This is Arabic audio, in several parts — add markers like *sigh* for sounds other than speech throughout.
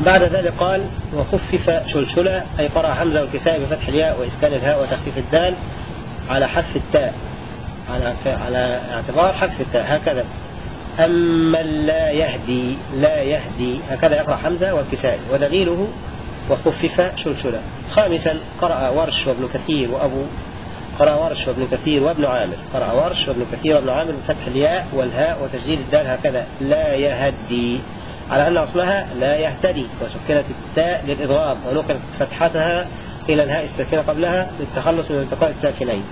بعد ذلك قال وخفف شلشلة أي قرأ حمزة والكساء بفتح الياء وإسكان الهاء وتخفيف الدال على حذف التاء على على اعتبار حذف التاء هكذا. أما لا يهدي لا يهدي هكذا يقرأ حمزة والكسائي. ودليله وخفف شلشلة. خامسا قرأ ورش وابن كثير وأبو قرأ ورش وابن كثير وابن عامر. قرأ ورش وابن كثير وابن عامر بفتح الياء والهاء وتشديد الدال هكذا. لا يهدي. على أن أصلها لا يهتدي وسكنت التاء للإضراب ونقلت فتحتها إلى الهاء الساكنة قبلها للتخلص من التقاء الساكنين.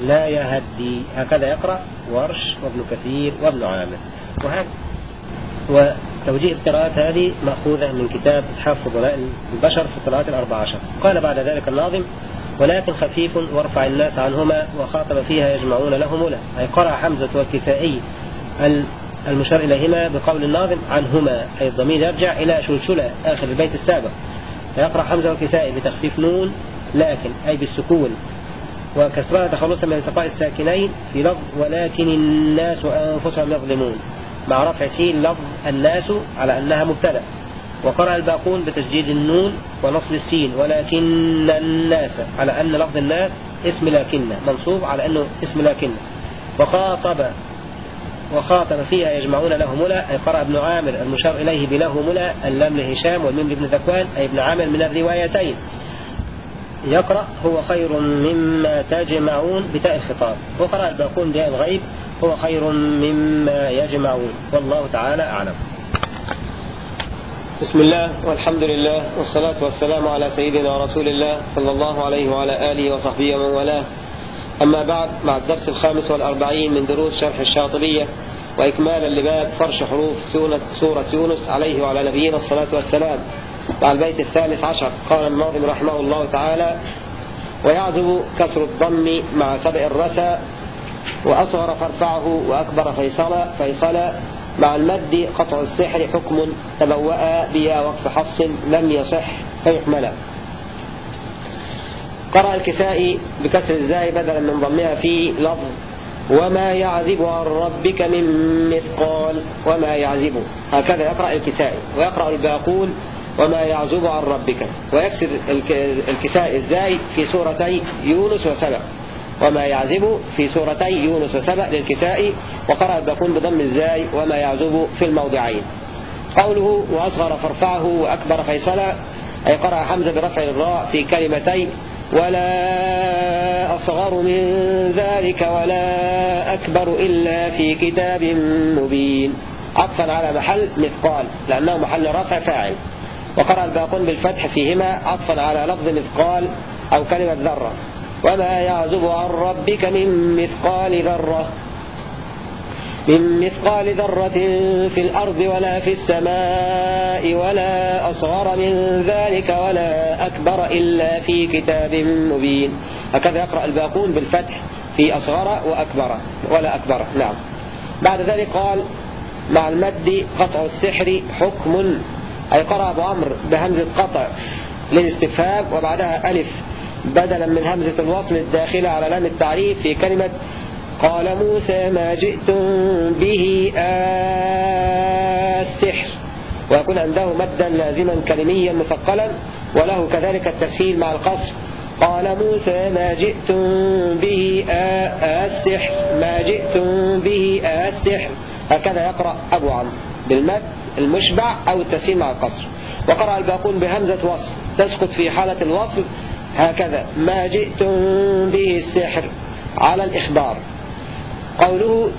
لا يهدي. هكذا يقرأ ورش وابن كثير وابن عامر. وهذا وتوجيه القراءات هذه مأخوذة من كتاب إتحاف فضلاء البشر في القراءات الأربع عشر. قال بعد ذلك الناظم ولكن خفيف وارفع الناس عنهما وخاطب فيها يجمعون له ملا أي قرأ حمزة والكسائي المشار إليهما بقول الناظم عنهما أي الضمير يرجع إلى شلشلة آخر البيت السابق. فيقرأ حمزة والكسائي بتخفيف نون لكن أي بالسكون. وكسرها تخلصا من التقاء الساكنين في لفظ ولكن الناس أنفسهم يظلمون. مع رفع سين لفظ الناس على أنها مبتدأ. وقرأ الباقون بتشديد النون ونصب السين ولكن الناس على أن لفظ الناس اسم لكن منصوب على أنه اسم لكن. وخاطب وخاطب فيها يجمعون له ملا أي قرأ ابن عامر المشار إليه بله ملا اللام لهشام والميم لابن ذكوان أي ابن عامر من الروايتين. يقرأ هو خير مما تجمعون بتاء الخطاب. وقرأ الباقون بتاء الغيب هو خير مما يجمعون. والله تعالى أعلم. بسم الله والحمد لله والصلاة والسلام على سيدنا رسول الله صلى الله عليه وعلى آله وصحبه ومن والاه. أما بعد مع الدرس الخامس والأربعين من دروس شرح الشاطبية وإكمالا لباب فرش حروف سورة يونس عليه وعلى نبينا الصلاة والسلام. مع البيت الثالث عشر قال الناظم رحمه الله تعالى ويعزب كسر الضم مع سبع الرسى وأصغر فارفعه وأكبر فيصل فيصل مع المد قطع السحر حكم تبوأ بيا وقف حفص لم يصح فيحمل. قرأ الكسائي بكسر الزاي بدلا من ضمها في لفظ وما يعزب عن ربك من مثقال وما يعزب. هكذا يقرأ الكسائي ويقرأ الباقون وما يعزب عن ربك. ويكسر الكسائي الزاي في سورتي يونس وسبأ. وما يعزب في سورتي يونس وسبأ للكسائي وقرأ الباقون بضم الزاي وما يعزب في الموضعين. قوله وأصغر فارفعه وأكبر فيصلا أي قرأ حمزة برفع الراء في كلمتين ولا أصغر من ذلك ولا أكبر إلا في كتاب مبين. عطفا على محل مثقال لأنه محل رفع فاعل. وقرأ الباقون بالفتح فيهما عطفا على لفظ مثقال أو كلمة ذرة. وما يعزب عن ربك من مثقال ذرة. من مثقال ذرة في الأرض ولا في السماء ولا أصغر من ذلك ولا أكبر إلا في كتاب مبين. هكذا يقرأ الباقون بالفتح في أصغر وأكبر ولا أكبر. نعم. بعد ذلك قال مع المد قطع السحر حكم. أي قرأ أبو عمرو بهمزة قطع للاستفهام وبعدها ألف بدلا من همزة الوصل الداخلة على لام التعريف في كلمة قال موسى ما جئتم به السحر ويكون عنده مدا لازما كلميا مثقلا وله كذلك التسهيل مع القصر. قال موسى ما جئتم به السحر ما جئتم به السحر هكذا يقرأ أبو عمرو بالمد المشبع أو التسهيل مع القصر. وقرأ الباقون بهمزة وصل تسقط في حالة الوصل هكذا. ما جئتم به السحر على الإخبار. قوله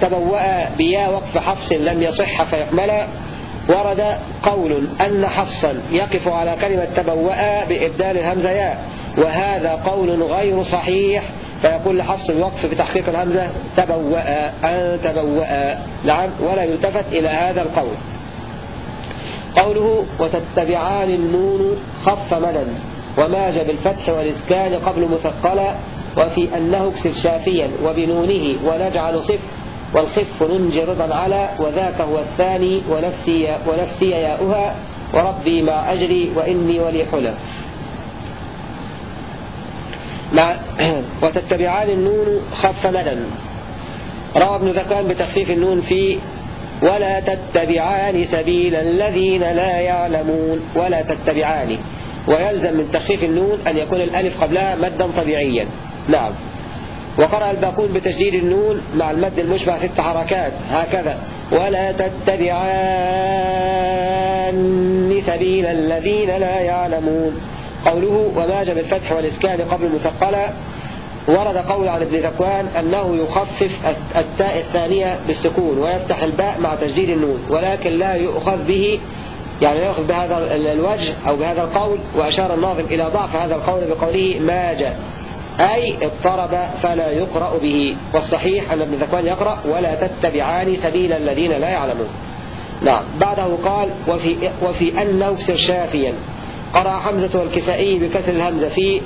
تبوأ بيا وقف حفص لم يصح فيحمل ورد قول أن حفصا يقف على كلمة تبوأ بإبدال الهمزة ياء. وهذا قول غير صحيح. فيقول لحفص الوقف بتحقيق الهمزة تبوأ أن تبوأ. نعم ولا يلتفت إلى هذا القول. قوله وتتبعان النون خف مدا وماج بالفتح والإسكان قبل مثقلا وفي أنه اكسر شافيا وبنونه ونجعل صف والخف ننجي رضا على وذاك هو الثاني ونفسي, ونفسي ياؤها وربي مع أجري وإني ولي حلى مع *clears throat* وتتبعان النون خف مدا. روى ابن ذكوان بتخفيف النون في ولا تتبعان سبيل الذين لا يعلمون. ولا تتبعان. ويلزم من تخفيف النون أن يكون الألف قبلها مدا طبيعيا. نعم. وقرأ الباقون بتجديد النون مع المد المشبع ست حركات هكذا. ولا تتبعان سبيل الذين لا يعلمون. قوله وما بالفتح والإسكان قبل المثقلة ورد قول عن ابن ذكوان أنه يخفف التاء الثانية بالسكون ويفتح الباء مع تجديد النون ولكن لا يؤخذ به يعني لا يؤخذ بهذا الوجه أو بهذا القول وأشار الناظم إلى ضعف هذا القول بقوله ما جاء. أي اضطرب فلا يقرأ به. والصحيح أن ابن ذكوان يقرأ ولا تتبعان سبيل الذين لا يعلمون. نعم. بعده قال وفي, وفي أن نوكسر شافيا. قرأ حمزة والكسائي بكسر الهمزة في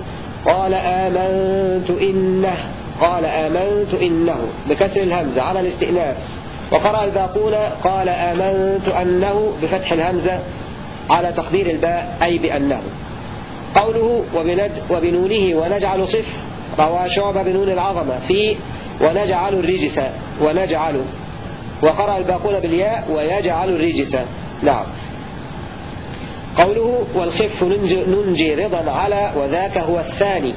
قال آمنت إنه قال آمنت إنه بكسر الهمزة على الاستئناف. وقرأ الباقون قال آمنت أنه بفتح الهمزة على تقدير الباء أي بأنه. قوله وبنونه ونجعل صف روى شعب بنون العظمة. في ونجعل الرجس ونجعل. وقرأ الباقون بالياء ويجعل الرجس. نعم. قوله والخف ننجي, ننجي رضا على وذاك هو الثاني.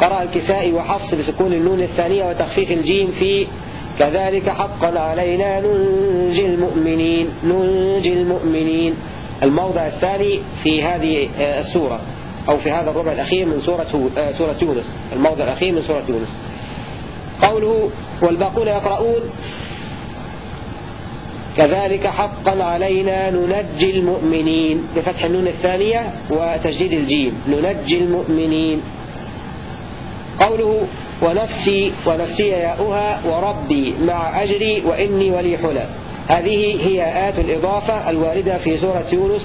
قرأ الكسائي وحفص بسكون النون الثانية وتخفيف الجيم في كذلك حقا علينا ننجي المؤمنين ننجي المؤمنين. الموضع الثاني في هذه آه، السورة. أو في هذا الربع الأخير من سورة, آه، سورة يونس الموضع الأخير من سورة يونس. قوله والباقون يقرؤون كذلك حقا علينا ننجي المؤمنين بفتح النون الثانية وتشديد الجيم ننجي المؤمنين. قوله ونفسي ونفسي ياؤها وربي مع أجري وإني ولي حلى هذه هي ياءات الإضافة الواردة في سورة يونس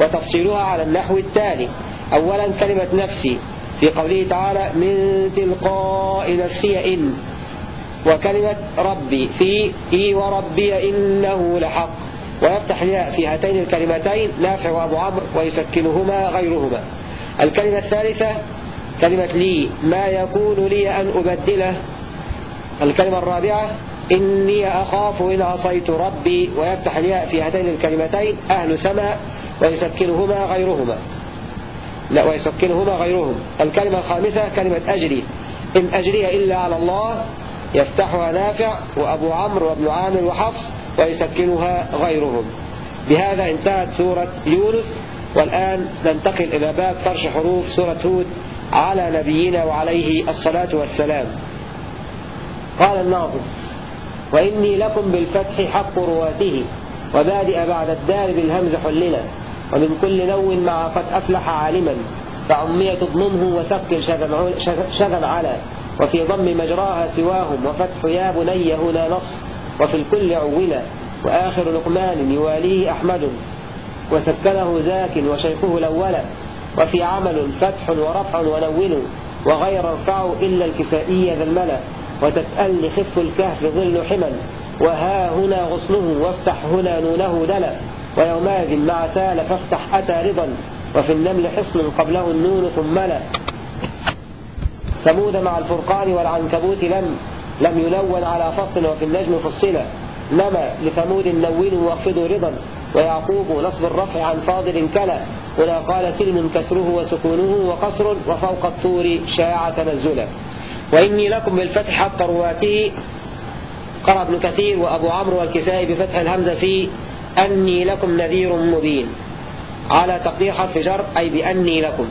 وتفصيلها على النحو التالي. أولا كلمة نفسي في قوله تعالى من تلقاء نفسي إن وكلمة ربي في إي وربي إنه لحق. ويفتح الياء في هاتين الكلمتين نافع وأبو عمرو ويسكنهما غيرهما. الكلمة الثالثة كلمة لي ما يكون لي أن أبدله. الكلمة الرابعة إني أخاف إن عصيت ربي. ويفتح الياء في هاتين الكلمتين أهل سماء ويسكنهما غيرهما. لا ويسكنهما غيرهم. الكلمة الخامسة كلمة أجري. إن أجري إلا على الله يفتحها نافع وأبو عمرو وابن عامر وحفص ويسكنها غيرهم. بهذا انتهت سورة يونس. والآن ننتقل إلى باب فرش حروف سورة هود على نبينا وعليه الصلاة والسلام. قال الناظم وإني لكم بالفتح حق رواته وبادئ بعد الدار بالهمز حلنا. ومن كل نو مع قد أفلح عالما فعمية اضممه وثقل شذا على. وفي ضم مجراها سواهم وفتح يا بني هنا نص. وفي الكل عولا وآخر لقمان يواليه أحمد. وسكنه زاك وشيخه الأول. وفي عمل فتح ورفع ونون. وغير ارفعوا إلا الكسائي ذا الملا. وتسأل خف الكهف ظل حمل. وها هنا غصنه وافتح هنا نونه دلا. ويومئذ مع سال فافتح أتى رضا وفي النمل حصن قبله النون ثم لا ثمود مع الفرقان والعنكبوت لم لم يلون على فصل وفي النجم فصلا. نما لثمود نون واخفض رضا. ويعقوب نصب الرفع عن فاضل كلا. هنا قال سلم كسره وسكونه وقصر وفوق الطور شاع تنزلا. وإني لكم بالفتح حق رواته. قرأ ابن كثير وأبو عمرو والكسائي بفتح الهمزة في أني لكم نذير مبين. على تقدير حرف جر أي بأني لكم.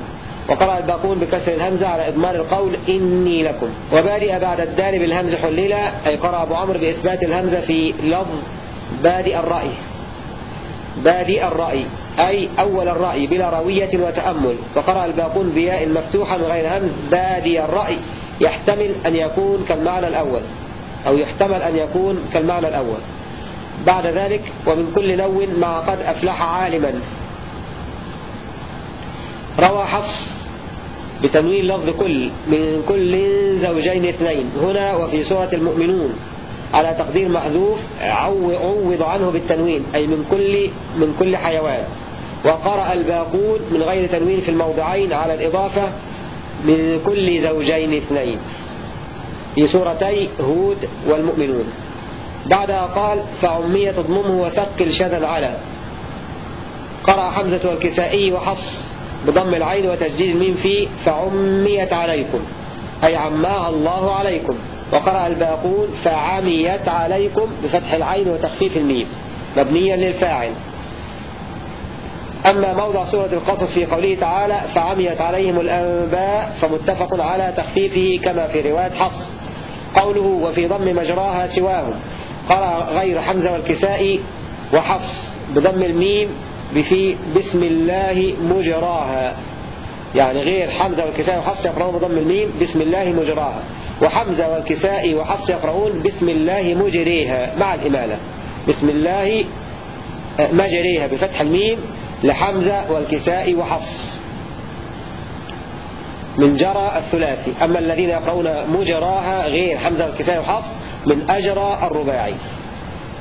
وقرأ الباقون بكسر الهمزة على إضمار القول إني لكم. وبادئ بعد الدال بالهمزة حللة أي قرأ أبو عمرو بإثبات الهمزة في لفظ بادئ الرأي. بادئ الرأي أي أول الرأي بلا روية وتأمل. وقرأ الباقون بياء مفتوحا غير همز بادئ الرأي. يحتمل أن يكون كالمعنى الأول. أو يحتمل أن يكون كالمعنى الأول. بعد ذلك ومن كل لون ما قد أفلح عالما. روى حفص بتنوين لفظ كل من كل زوجين اثنين. هنا وفي سورة المؤمنون على تقدير محذوف عوض عنه بالتنوين أي من كل من كل حيوان. وقرأ الباقون من غير تنوين في الموضعين على الإضافة من كل زوجين اثنين. في سورتي هود والمؤمنون. بعدها قال فعمية تضممه وثقل شذا على قرأ حمزة والكسائي وحفص بضم العين وتشديد الميم في فعميت عليكم أي عماها الله عليكم. وقرأ الباقون فعميت عليكم بفتح العين وتخفيف الميم مبنيا للفاعل. أما موضع سورة القصص في قوله تعالى فعميت عليهم الأنباء فمتفق على تخفيفه كما في رواية حفص. قوله وفي ضم مجراها سواهم قرأ غير حمزة والكسائي وحفص بضم الميم بفي بسم الله مجراها. يعني غير حمزة والكسائي وحفص يقرؤون بضم الميم بسم الله مجراها. وحمزة والكسائي وحفص يقرؤون بسم الله مجريها. مع الإمالة. بسم الله آه، مجريها بفتح الميم لحمزة والكسائي وحفص. من جرى الثلاثي. أما الذين يقرؤون مجراها غير حمزة والكسائي وحفص من أجرى الرباعي.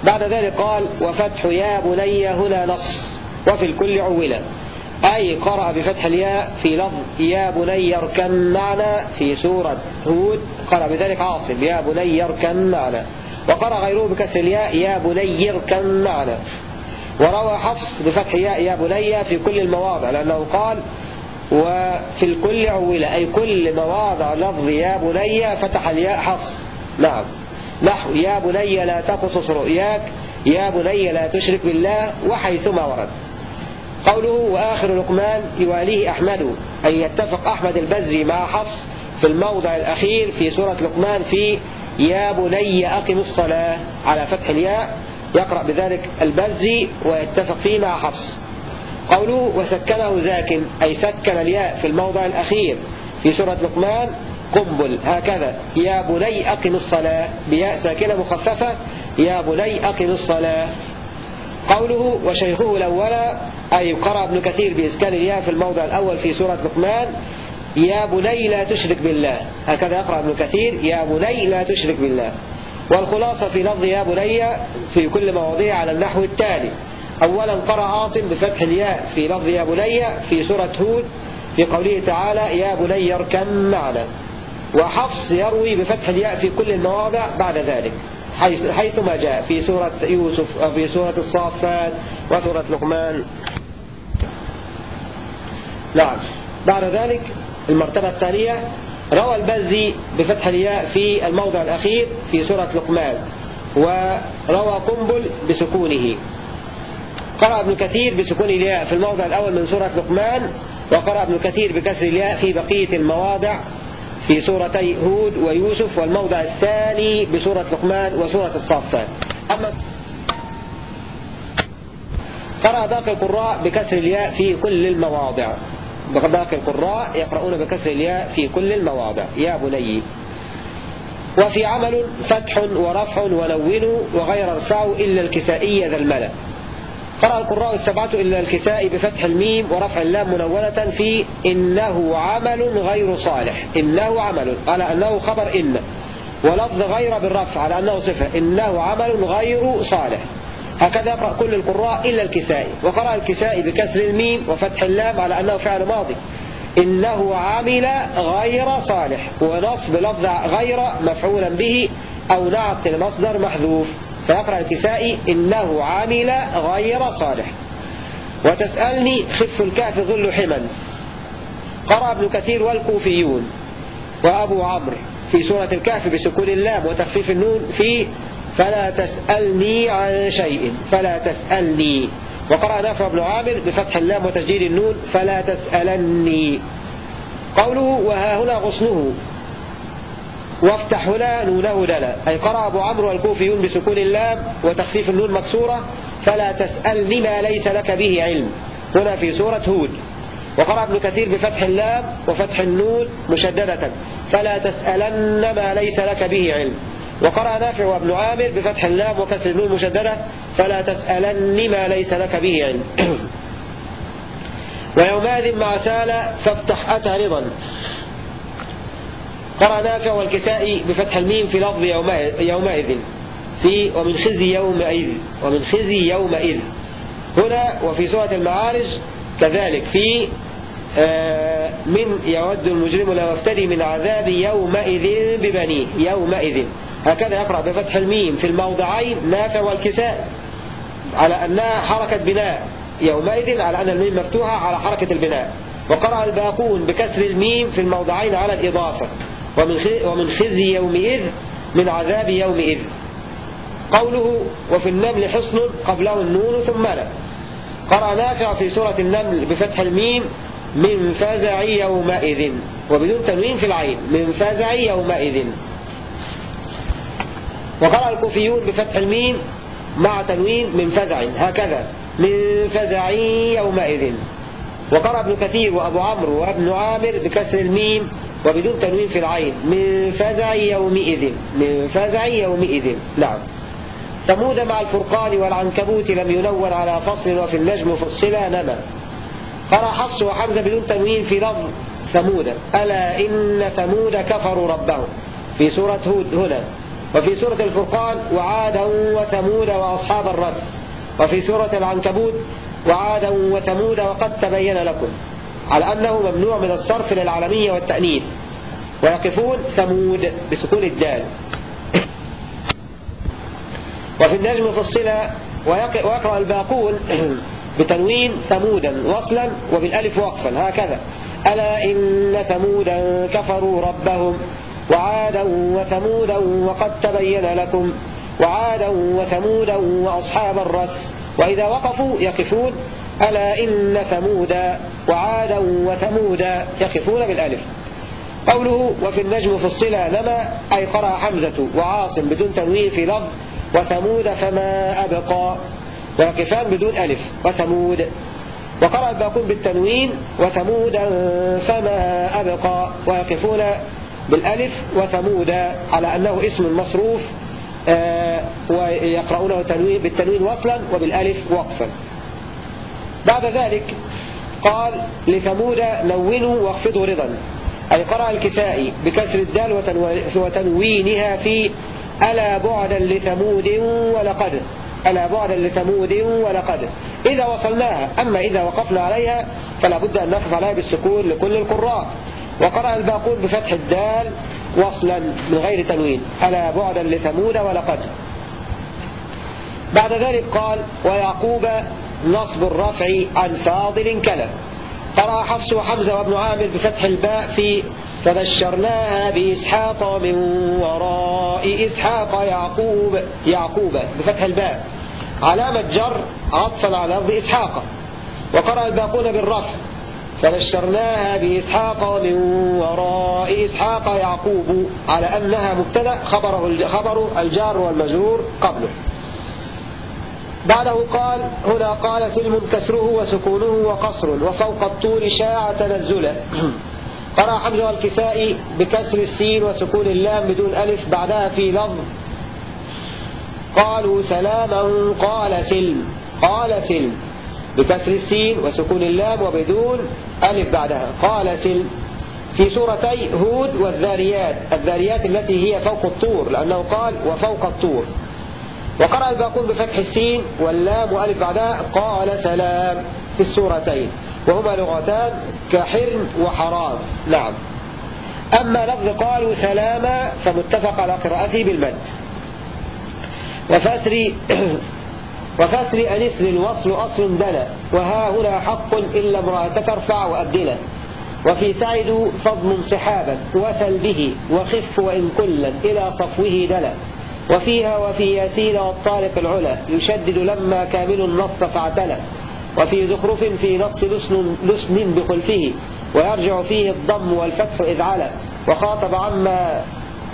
بعد ذلك قال وفتح يا بني هنا نص وفي الكل عولا. أي قرأ بفتح الياء في لفظ يا بني اركن معنا في سورة هود. قرأ بذلك عاصم يا بني اركن معنا. وقرأ غيره بكسر الياء يا بني اركن معنا. وروى حفص بفتح ياء يا بني في كل المواضع لأنه قال وفي الكل عولة أي كل مواضع لفظ يا بني فتح الياء حفص. نعم. نحو يا بني لا تقصص رؤياك يا بني لا تشرك بالله وحيثما ورد. قوله وآخر لقمان يواليه أحمد أي يتفق أحمد البزي مع حفص في الموضع الأخير في سورة لقمان في يا بني أقم الصلاة على فتح الياء يقرأ بذلك البزي ويتفق فيه مع حفص. قوله وسكنه ذاك أي سكن الياء في الموضع الأخير في سورة لقمان قنبل هكذا. يا بني أقم الصلاة بياء ساكنة مخففة. يا بني أقم الصلاة. قوله وشيخه الأول أي قرأ ابن كثير بإسكان الياء في الموضع الأول في سورة لقمان يا بني لا تشرك بالله. هكذا يقرأ ابن كثير يا بني لا تشرك بالله. والخلاصة في لفظ يا بني في كل مواضيع على النحو التالي. أولا قرأ عاصم بفتح الياء في لفظ يا بني في سورة هود في قوله تعالى يا بني اركب معنا. وحفص يروي بفتح الياء في كل المواضع بعد ذلك حيث حيثما جاء في سورة يوسف في سورة الصافات وسورة لقمان. نعم. بعد ذلك المرتبة الثانية روى البزي بفتح الياء في الموضع الأخير في سورة لقمان وروى قنبل بسكونه. قرأ ابن كثير بسكون الياء في الموضع الأول من سورة لقمان وقرأ ابن كثير بكسر الياء في بقية المواضع في سورتي هود ويوسف والموضع الثاني بسورة لقمان وسورة الصافات. أما قرأ باقي القراء بكسر الياء في كل المواضع. باقي القراء يقرؤون بكسر الياء في كل المواضع. يا بني. وفي عمل فتح ورفع ونون وغير ارفعوا إلا الكسائي ذا الملأ. قرأ القراء السبعة إلا الكساء بفتح الميم ورفع اللام منونة في إنه عمل غير صالح. إنه عمل على أنه خبر إن ولفظ غير بالرفع على أنه صفة. إنه عمل غير صالح. هكذا يقرأ كل القراء إلا الكسائي وقرأ الكسائي بكسر الميم وفتح اللام على أنه فعل ماضي. إنه عمل غير صالح. ونصب لفظ غير مفعولا به أو نعت المصدر محذوف. فيقرأ الكسائي إنه عمل غير صالح. وتسألني خف الكهف ظل حمل. قرأ ابن كثير والكوفيون. وأبو عمرو في سورة الكهف بسكون اللام وتخفيف النون في فلا تسألني عن شيء فلا تسألني. وقرأ نافع وابن عامر بفتح اللام وتشديد النون فلا تسألني. قوله وها هنا غصنه. وافتح هنا نونه لنا أي قرأ أبو عمرو والكوفيون بسكون اللام وتخفيف النون مكسورة فلا تسألني ما ليس لك به علم. هنا في سورة هود. وقرأ ابن كثير بفتح اللام وفتح النون مشددة. فلا تسألن ما ليس لك به علم. وقرأ نافع وابن عامر بفتح اللام وكسر النون مشددة. فلا تسألن ما ليس لك به علم. *clears throat* ويومئذ مع سالة فافتح أتى رضا. قرأ نافع والكسائي بفتح الميم في لفظ يومئذ. في ومن خزي يومئذ ومن خزي يومئذ. هنا وفي سورة المعارج كذلك. في آه، من يود المجرم لو افتدي من عذاب يومئذ ببنيه. يومئذ. هكذا يقرأ بفتح الميم في الموضعين نافع والكساء. على أنها حركة بناء يومئذ على أن الميم مفتوحة على حركة البناء. وقرأ الباقون بكسر الميم في الموضعين على الإضافة. ومن خزي يومئذ من عذاب يومئذ. قوله وفي النمل حصن قبله النون ثم لا. قرأ نافع في سورة النمل بفتح الميم من فزع يومئذ وبدون تنوين في العين. من فزع يومئذ. وقرأ الكوفيون بفتح الميم مع تنوين من فزع. هكذا. من فزع يومئذ. وقرأ ابن كثير وأبو عمرو وابن عامر بكسر الميم وبدون تنوين في العين. من فزع يومئذ. من فزع يومئذ. نعم. ثمود مع الفرقان والعنكبوت لم ينون على فصل وفي النجم فصلا نما. قرأ حفص وحمزة بدون تنوين في لفظ ثمود. ألا إن ثمود كفروا ربهم. في سورة هود هنا. وفي سورة الفرقان وعادا وثمود وأصحاب الرس. وفي سورة العنكبوت وعادا وثمود وقد تبين لكم. على أنه ممنوع من الصرف للعالمية والتأنيث. ويقفون ثمود بسكون الدال. وفي النجم فصل ويقرأ الباقون *clears throat* بتنوين ثمودا وصلا وبالألف وقفا. هكذا. ألا إن ثمودا كفروا ربهم وعادا وثمودا وقد تبين لكم وعادا وثمودا وأصحاب الرس. وإذا وقفوا يقفون ألا إن ثمودا وعادا وثمودا يقفون بالألف. قوله وفي النجم فصلا لما أي قرأ حمزة وعاصم بدون تنوين في لفظ وثمود فما أبقى. ويقفان بدون ألف وثمود. وقرأ الباقون بالتنوين وثمودا فما أبقى. ويقفون بالألف وثمود على أنه اسم مصروف آه، ويقرؤونه بالتنوين وصلا وبالألف وقفا. بعد ذلك قال لثمود نونوا واخفضوا رضا. أي قرأ الكسائي بكسر الدال وتنوينها في ألا بعدا لثمود ولقد. ألا بعدا لثمود ولقد. إذا وصلناها أما إذا وقفنا عليها فلا بد أن نقف عليها بالسكون لكل القراء. وقرأ الباقون بفتح الدال وصلا من غير تنوين. ألا بعدا لثمود ولقد. بعد ذلك قال ويعقوب نصب الرفع عن فاضل كلا قرأ حفص وحمزة وابن عامر بفتح الباء في فبشرناها بإسحاق من وراء إسحاق يعقوب يعقوب بفتح الباء. علامة جر عطفا على لفظ إسحاق. وقرأ الباقون بالرفع فبشرناها بإسحاق من وراء إسحاق يعقوب على أنها مبتدأ خبره خبر الجار والمجرور قبله. بعده قال هنا قال سلم كسره وسكونه وقصر وفوق الطور شاع تنزلا *clears throat* قرأ حمزة والكسائي بكسر السين وسكون اللام بدون ألف بعدها في لفظ. قالوا سلاما قال سلم قال سلم بكسر السين وسكون اللام وبدون ألف بعدها. قال سلم. في سورتي هود والذاريات الذاريات التي هي فوق الطور لأنه قال وفوق الطور. وقرأ الباقون بفتح السين واللام وألف بعدها قال سلام في السورتين. وهما لغتان كحرم وحرام. نعم. أما لفظ قالوا سلاما فمتفق على قراءته بالمد. وفسر *clears throat* وفسر أنسر الوصل أصل دنا وها هنا حق إلا امرأتك ارفع وأبدلا وفي سعد فضل صحابا وسل به وخف وإن كلا إلى صفوه دلا. وفيها وفي ياسين والطارق العلا يشدد لما كامل النص فاعتلى. وفي زخرف في نص لسن, لسن بخلفه ويرجع فيه الضم والفتح إذ علا. وخاطب عما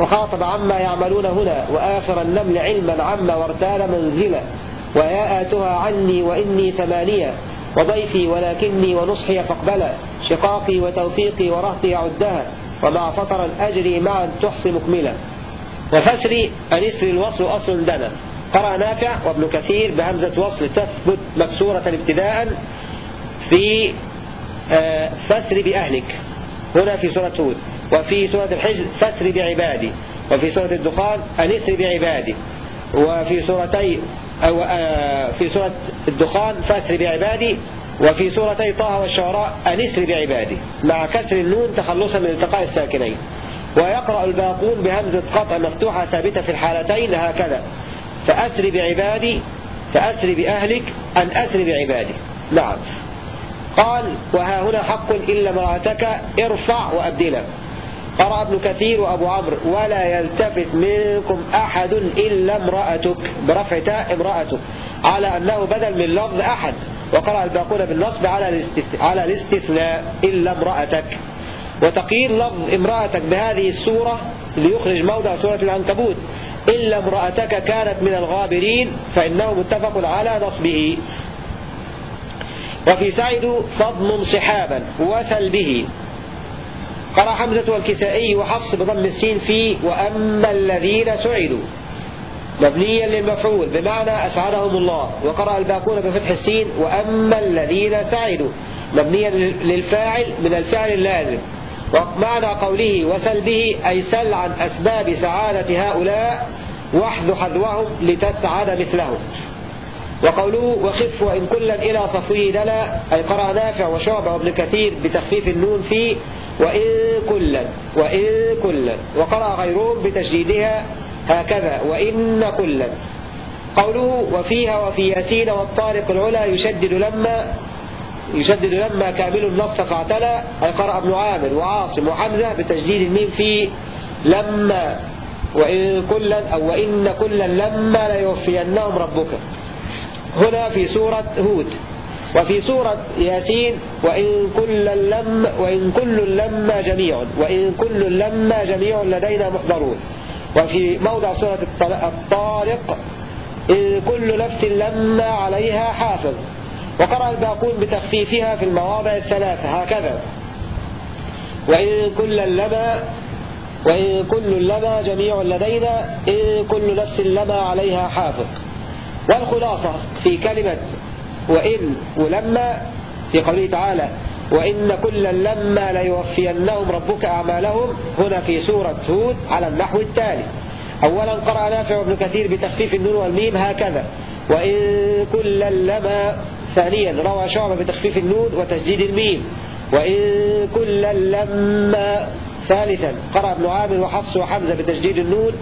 وخاطب عما يعملون هنا وآخر النمل علما عما وارتال منزلا. ويا آتها عني وإني ثمانية وضيفي ولكني ونصحي فاقبلا. شقاقي وتوفيقي ورهطي عدها ومع فطرا أجري معا تحصي مكملا. وفسر الاسر الوصل أصل دنا قرأ نافع وابن كثير بهمزة وصل تثبت مكسورة ابتداء في آه، فسر بأهلك. هنا في سورة هود. وفي سورة الحجر فاسر بعبادي. وفي سورة الدخان أن اسر بعبادي. وفي سورتي أو آه، في سورة الدخان فأسر بعبادي. وفي سورتي طه والشعراء أن اسر بعبادي. مع كسر النون تخلصا من التقاء الساكنين. ويقرأ الباقون بهمزة قطع مفتوحة ثابتة في الحالتين هكذا. فأسر بعبادي فأسر بأهلك أن أسر بعبادي. نعم. قال وها هنا حق إلا مرأتك ارفع وأبدلا قرأ ابن كثير وأبو عمرو ولا يلتفت منكم أحد إلا امرأتك. برفع تاء امرأتك. على أنه بدل من لفظ أحد. وقرأ الباقون بالنصب على الاستثناء إلا امرأتك. وتقييد لفظ امرأتك بهذه السورة ليخرج موضع سورة العنكبوت. إلا امرأتك كانت من الغابرين فإنه متفق على نصبه. وفي سعد فضل صحابا وسلبه قرأ حمزة والكسائي وحفص بضم السين في وأما الذين سعدوا. مبنيا للمفعول بمعنى أسعدهم الله. وقرأ الباقون بفتح السين وأما الذين سعدوا. مبنيا للفاعل من الفعل اللازم. ومعنى قوله وسلبه أي سل عن أسباب سعادة هؤلاء واحذ حذوهم لتسعد مثلهم. وقوله وخف وإن كلا إلى صفوه دلا أي قرأ نافع وشعبة وابن كثير بتخفيف النون في وإن كلا وإن كلا وقرأ غيرهم بتشديدها هكذا وإن كلا. قوله وفيها وفي ياسين والطارق العلا يشدد لما يشدد لما كامل النص فاعتلى أي قرأ ابن عامر وعاصم وحمزة بتجديد الميم في لما. وإن كلا أو وإن كلا لما ليوفينهم ربك. هنا في سورة هود. وفي سورة ياسين وإن كل لم وإن كل لما جميع. وإن كل لما جميع لدينا محضرون. وفي موضع سورة الطارق إن كل نفس لما عليها حافظ. وقرأ الباقون بتخفيفها في المواضع الثلاثة هكذا. وإن كل لما وإن كل لما جميع لدينا إن كل نفس لما عليها حافظ. والخلاصة في كلمة وإن ولما في قوله تعالى وإن كلا لما ليوفينهم ربك أعمالهم هنا في سورة هود على النحو التالي. أولا قرأ نافع بن كثير بتخفيف النون والميم هكذا وإن كلا لما ثانيا روى شعبة بتخفيف النون وتشديد الميم. وإن كلا لما ثالثا قرأ ابن عامر وحفص وحمزة بتشديد النون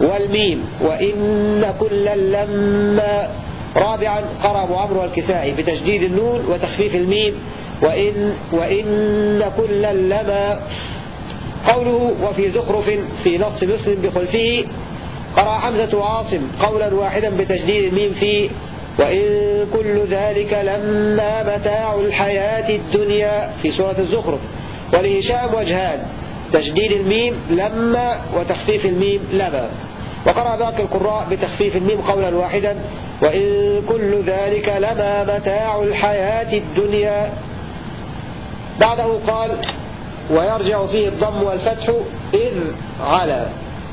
والميم. وإن كلا لما رابعا قرأ أبو عمرو والكسائي بتشديد النون وتخفيف الميم. وإن, وإن كلا لما قوله وفي زخرف في نص لسن بخلفه قرأ حمزة وعاصم قولا واحدا بتشديد الميم في وإن كل ذلك لما متاع الحياة الدنيا في سورة الزخرف. ولهشام وجهان تشديد الميم لما وتخفيف الميم لما. وقرأ باقي القراء بتخفيف الميم قولا واحدا وإن كل ذلك لما متاع الحياة الدنيا. بعده قال ويرجع فيه الضم والفتح إذ على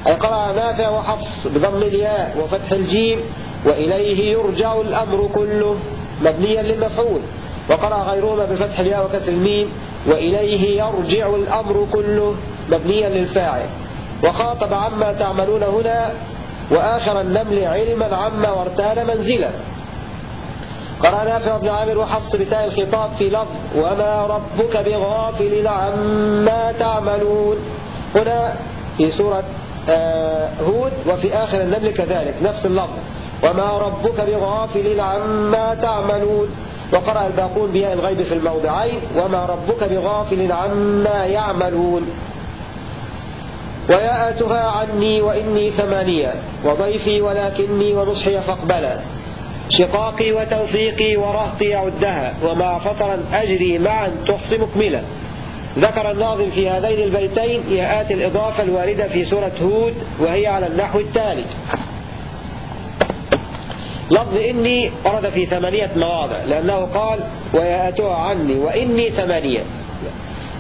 أي قرأ نافع وحفص بضم الياء وفتح الجيم وإليه يرجع الأمر كله مبنيا للمفعول. وقرأ غيرهما بفتح الياء وكسر الميم. وإليه يرجع الأمر كله مبنيا للفاعل. وخاطب عما تعملون هنا. وآخر النمل علما عما وارتال منزلا. قرأ نافع بن عامر وحفص بتاء الخطاب في لفظ وما ربك بغافل عما تعملون. هنا في سورة آه، هود وفي آخر النمل كذلك نفس اللفظ. وما ربك بغافل عما تعملون. وقرأ الباقون بياء الغيب في الموضعين. وما ربك بغافل عما يعملون. ويأتها عني وإني ثمانية. وضيفي ولكني ونصحي فاقبلا. شقاقي وتوفيقي ورهطي عدها ومع فطرا أجري معا تحصي مكملا. ذكر الناظم في هذين البيتين ياءات الإضافة الواردة في سورة هود وهي على النحو التالي. لفظ إني ورد في ثمانية مواضع لأنه قال ويأتها عني وإني ثمانية.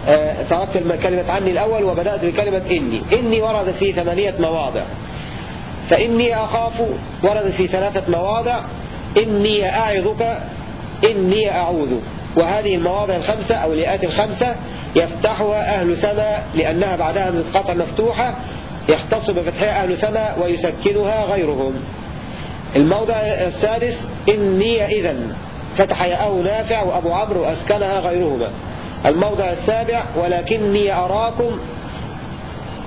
آه، تركت كلمة عني الأول وبدأت بكلمة إني. إني وردت في ثمانية مواضع. فإني أخاف وردت في ثلاثة مواضع. إني أعظك إني أعوذ. وهذه المواضع الخمسة أو الياءات الخمسة يفتحها أهل سما لأنها بعدها من قطع مفتوحة يختص بفتحها أهل سما ويسكنها غيرهم. الموضع السادس إني إذا فتح ياءه نافع وأبو عمرو أسكنها غيرهما. الموضع السابع ولكني أراكم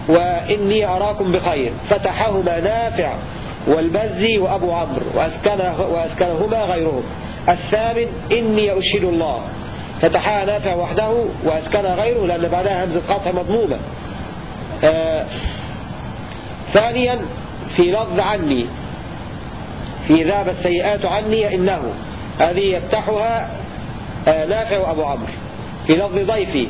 وإني أراكم بخير. فتحهما نافع والبزي وأبو عمرو وأسكنه وأسكنهما غيرهم. الثامن إني أشهد الله. فتحها نافع وحده وأسكن غيره لأن بعدها همزة قطع مضمومة. آه ثانيا في لفظ عني. في ذهب السيئات عني إنه. هذه يفتحها آه نافع وأبو عمرو. في لفظ ضيفي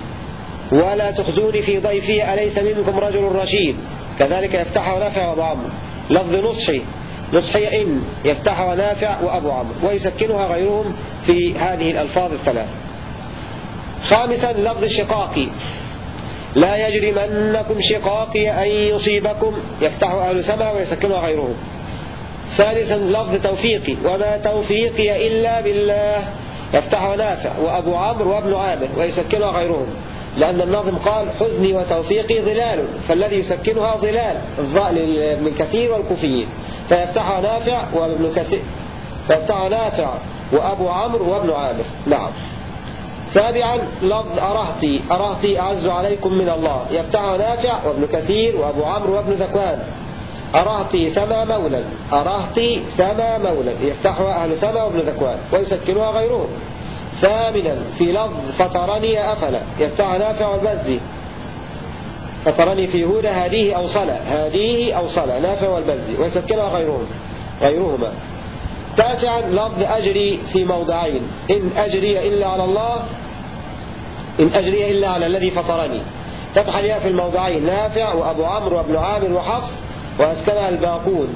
ولا تخزوني في ضيفي أليس منكم رجل رشيد؟ كذلك يفتحها نافع وأبو عمرو. لفظ نصحي نصحي إن. يفتحها نافع وأبو عمرو. ويسكنها غيرهم في هذه الألفاظ الثلاث. خامسا لفظ شقاقي لا يجرمنكم شقاقي أن يصيبكم. يفتح أهل سما ويسكنها غيرهم. ثالثا لفظ توفيقي. وما توفيقي إلا بالله. يفتح نافع. وأبو عمرو وابن عامر ويسكنها غيرهم. لأن الناظم قال حزني وتوفيقي ظلال. فالذي يسكنها ظلال. لابن كثير والكوفيين. فيفتحها نافع وابن كثير. فيفتحها نافع وأبو عمرو وابن عامر. نعم. سابعا لفظ أرهتي. أرهتي أعز عليكم من الله. يفتحها نافع وابن كثير وأبو عمرو وابن ذكوان. أرهتي سما مولا أرهتي سما مولا يفتحها أهل سما وابن ذكوان ويسكنها غيرهم. ثامنا في لفظ فطرني أفلا. يفتح نافع والبزي فطرني في هدى هذه أو صلى هذه أو صلى نافع والبزي ويسكنها غيرهم. غيرهما. تاسعا لفظ أجري في موضعين. إن أجري إلا على الله. إن أجري إلا على الذي فطرني. فتح الياء في الموضعين. نافع وأبو عمرو وابن عامر وحفص. وأسكنها الباقون.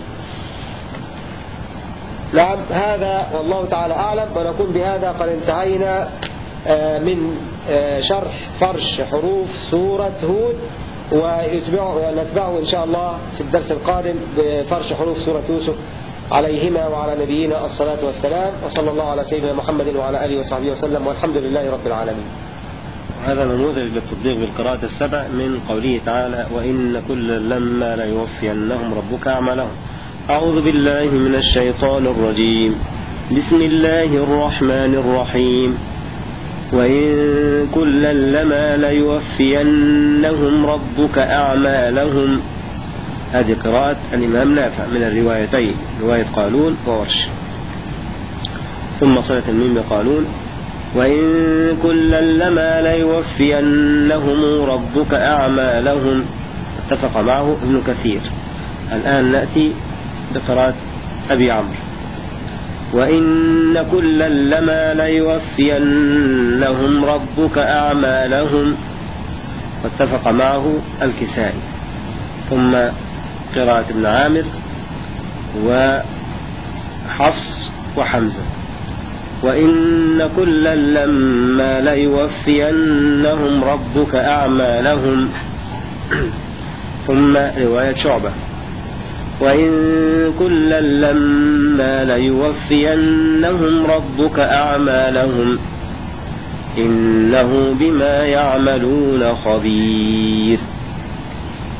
نعم هذا والله تعالى أعلم ونكون بهذا قد انتهينا آه، من آه، شرح فرش حروف سورة هود ونتبعه إن شاء الله في الدرس القادم بفرش حروف سورة يوسف عليهما وعلى نبينا الصلاة والسلام وصلى الله على سيدنا محمد وعلى آله وصحبه وسلم والحمد لله رب العالمين. هذا نموذج للتطبيق بالقراءة السبع من قوله تعالى وإن كل لما ليوفينهم ربك أعمالهم. أعوذ بالله من الشيطان الرجيم. بسم الله الرحمن الرحيم. وإن كلا لما ليوفينهم ربك أعمالهم. هذه قراءة الإمام نافع من الروايتين. رواية قالون وورش. ثم صلة الميم بقالون وإن كلا لما ليوفينهم ربك أعمالهم. اتفق معه ابن كثير. الآن نأتي بقراءة أبي عمرو. وإن كلا لما ليوفينهم ربك أعمالهم. واتفق معه الكسائي. ثم قراءة ابن عامر وحفص وحمزة. وإن كلا لما ليوفينهم ربك أعمالهم. *clears throat* ثم رواية شعبة. وإن كلا لما ليوفينهم ربك أعمالهم. إنه بما يعملون خبير.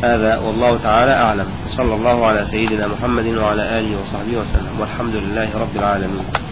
هذا والله تعالى أعلم. صلى الله على سيدنا محمد وعلى آله وصحبه وسلم. والحمد لله رب العالمين.